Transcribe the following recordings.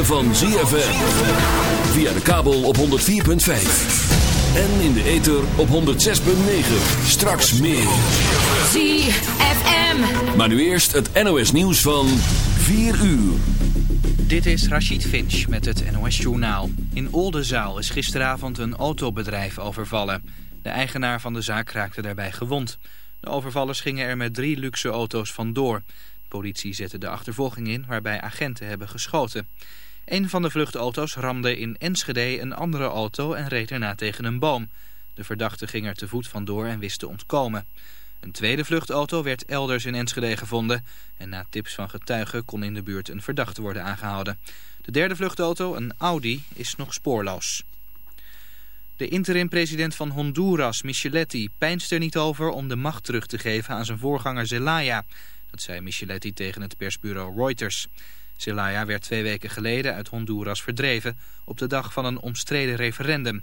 ritme van ZFM. Via de kabel op 104.5. En in de ether op 106.9. Straks meer. ZFM. Maar nu eerst het NOS nieuws van 4 uur. Dit is Rachid Finch met het NOS Journaal. In Oldenzaal is gisteravond een autobedrijf overvallen. De eigenaar van de zaak raakte daarbij gewond. De overvallers gingen er met drie luxe auto's vandoor. De politie zette de achtervolging in waarbij agenten hebben geschoten. Een van de vluchtauto's ramde in Enschede een andere auto en reed daarna tegen een boom. De verdachte ging er te voet vandoor en wist te ontkomen. Een tweede vluchtauto werd elders in Enschede gevonden en na tips van getuigen kon in de buurt een verdachte worden aangehouden. De derde vluchtauto, een Audi, is nog spoorloos. De interim-president van Honduras, Micheletti, pijnst er niet over om de macht terug te geven aan zijn voorganger Zelaya. Dat zei Micheletti tegen het persbureau Reuters. Zelaya werd twee weken geleden uit Honduras verdreven op de dag van een omstreden referendum.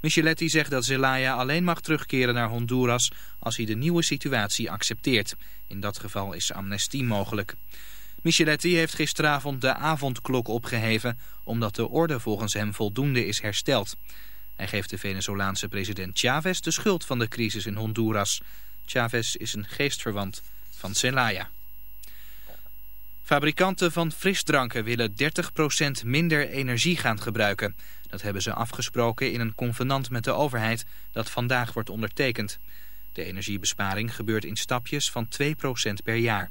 Micheletti zegt dat Zelaya alleen mag terugkeren naar Honduras als hij de nieuwe situatie accepteert. In dat geval is amnestie mogelijk. Micheletti heeft gisteravond de avondklok opgeheven omdat de orde volgens hem voldoende is hersteld. Hij geeft de Venezolaanse president Chavez de schuld van de crisis in Honduras. Chavez is een geestverwant van Zelaya. Fabrikanten van frisdranken willen 30% minder energie gaan gebruiken. Dat hebben ze afgesproken in een convenant met de overheid dat vandaag wordt ondertekend. De energiebesparing gebeurt in stapjes van 2% per jaar.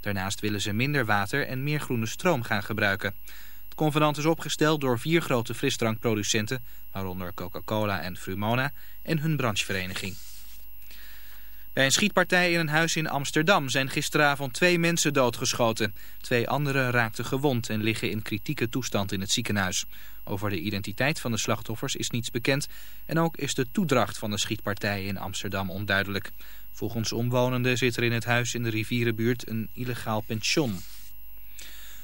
Daarnaast willen ze minder water en meer groene stroom gaan gebruiken. Het convenant is opgesteld door vier grote frisdrankproducenten, waaronder Coca-Cola en Frumona, en hun branchevereniging. Bij een schietpartij in een huis in Amsterdam zijn gisteravond twee mensen doodgeschoten. Twee anderen raakten gewond en liggen in kritieke toestand in het ziekenhuis. Over de identiteit van de slachtoffers is niets bekend en ook is de toedracht van de schietpartij in Amsterdam onduidelijk. Volgens omwonenden zit er in het huis in de rivierenbuurt een illegaal pension.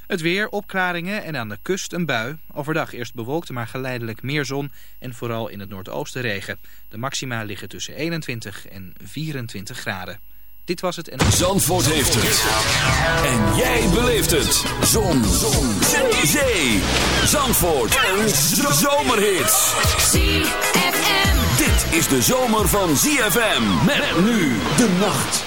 Het weer, opklaringen en aan de kust een bui. Overdag eerst bewolkt, maar geleidelijk meer zon en vooral in het noordoosten regen. De maxima liggen tussen 21 en 24 graden. Dit was het en... Zandvoort heeft het. En jij beleeft het. Zon. zon. Zee. Zandvoort. Een zomerhit. ZFM. Dit is de zomer van ZFM. Met nu de nacht.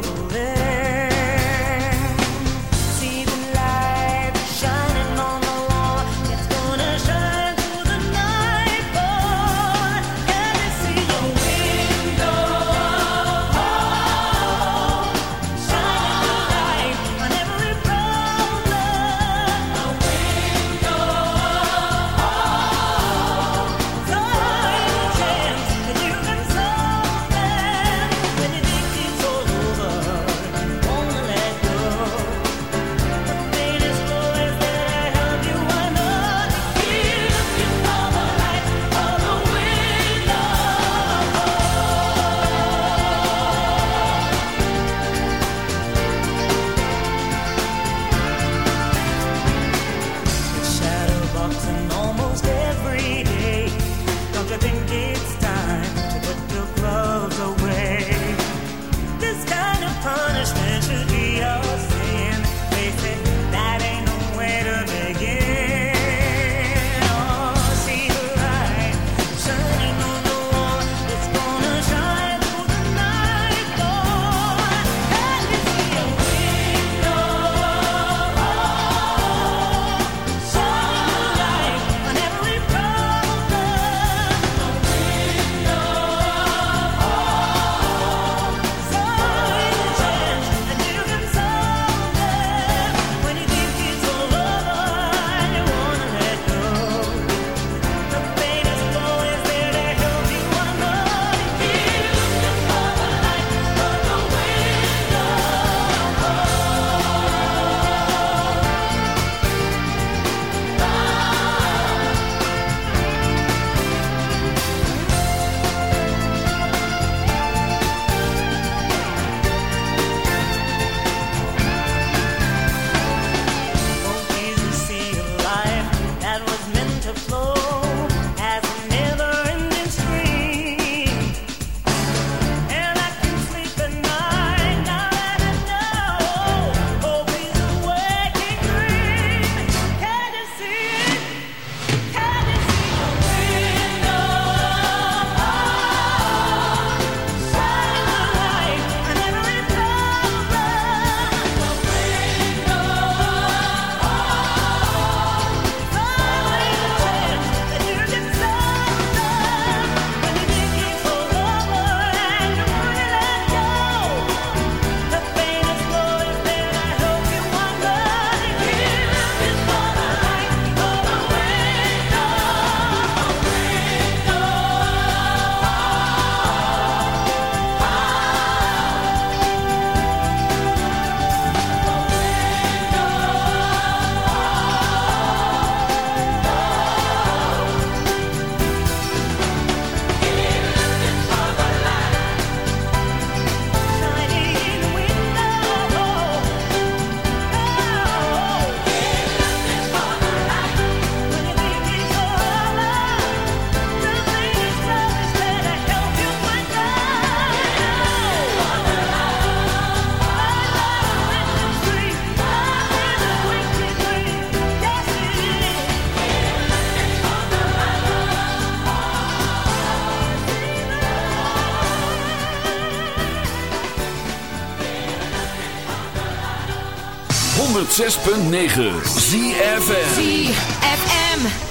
106.9 ZFM. ZFM.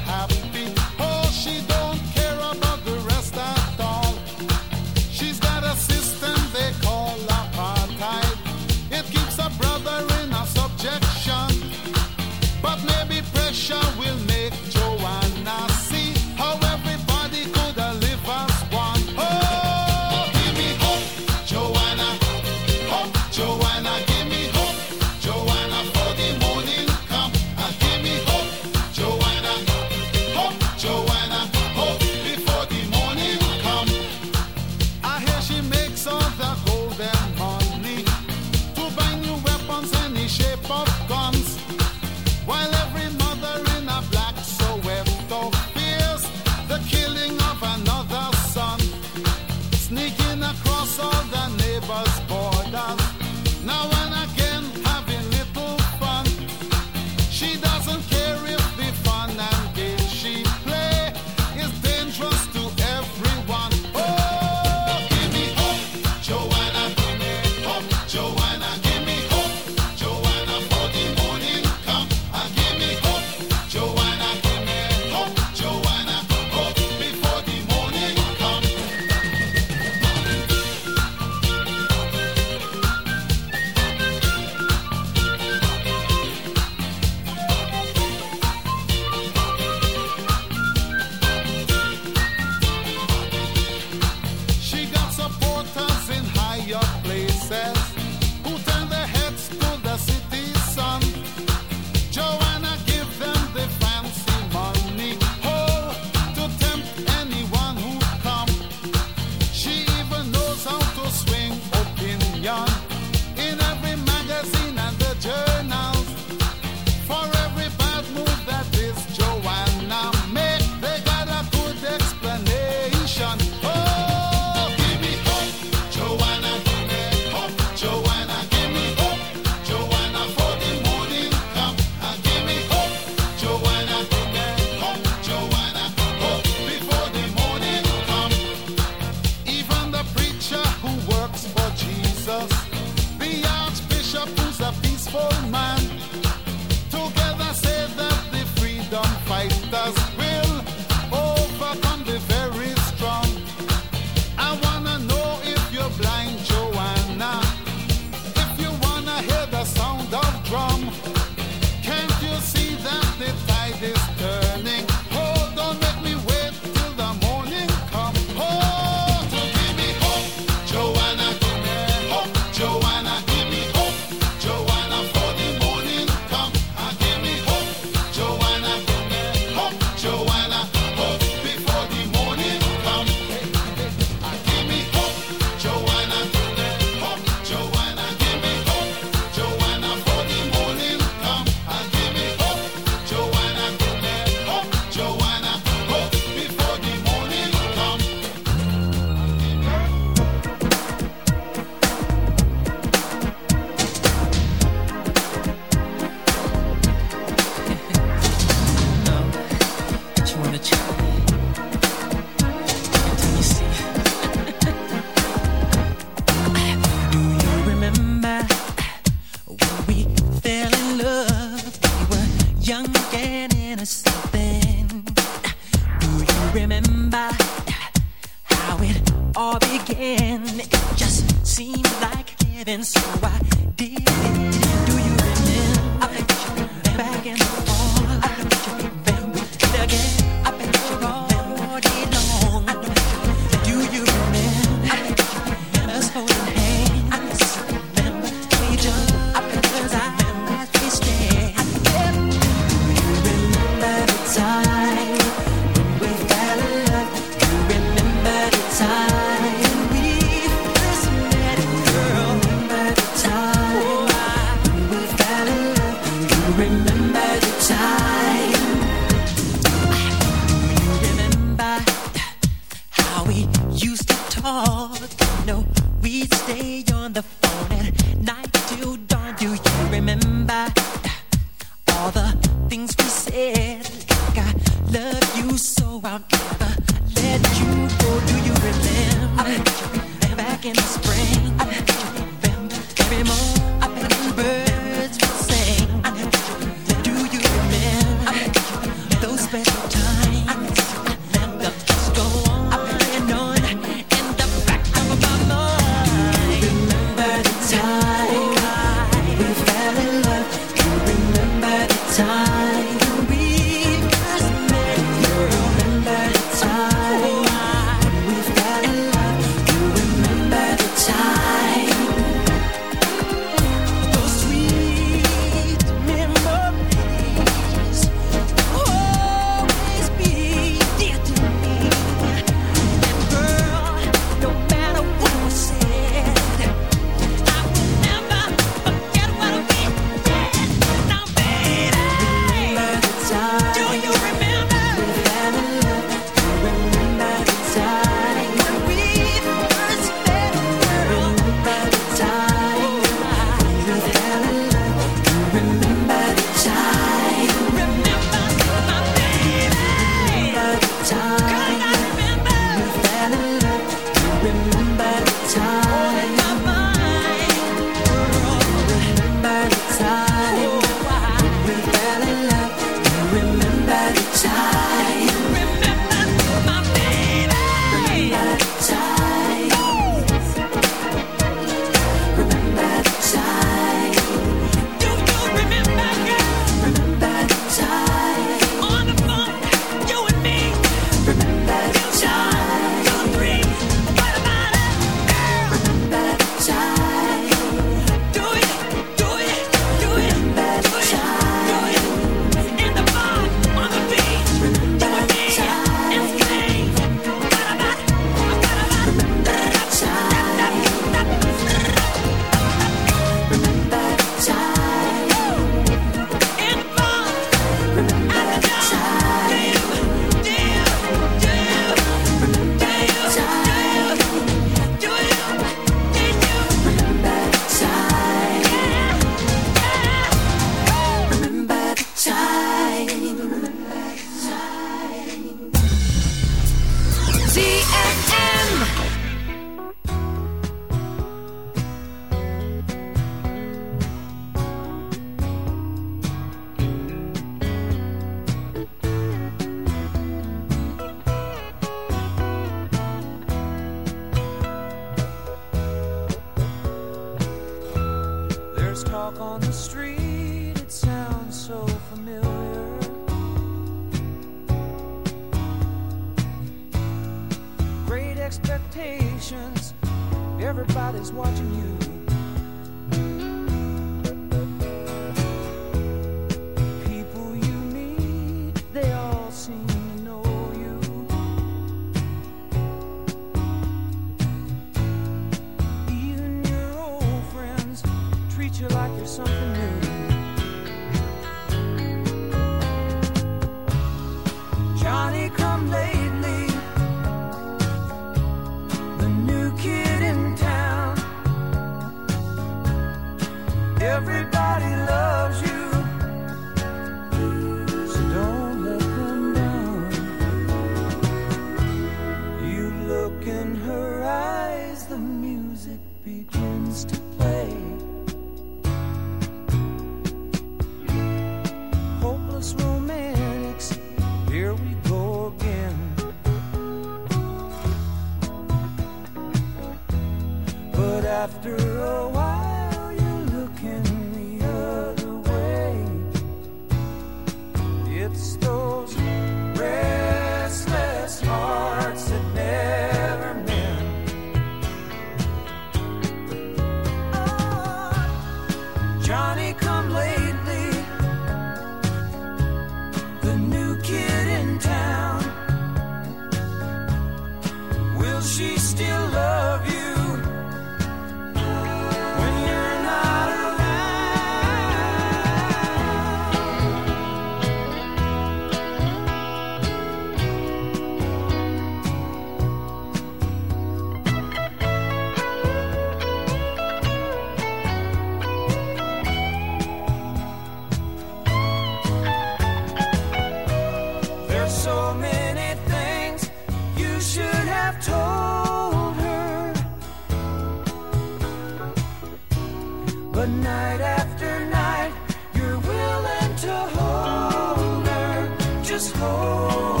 But night after night, you're willing to hold her. Just hold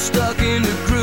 stuck in the groove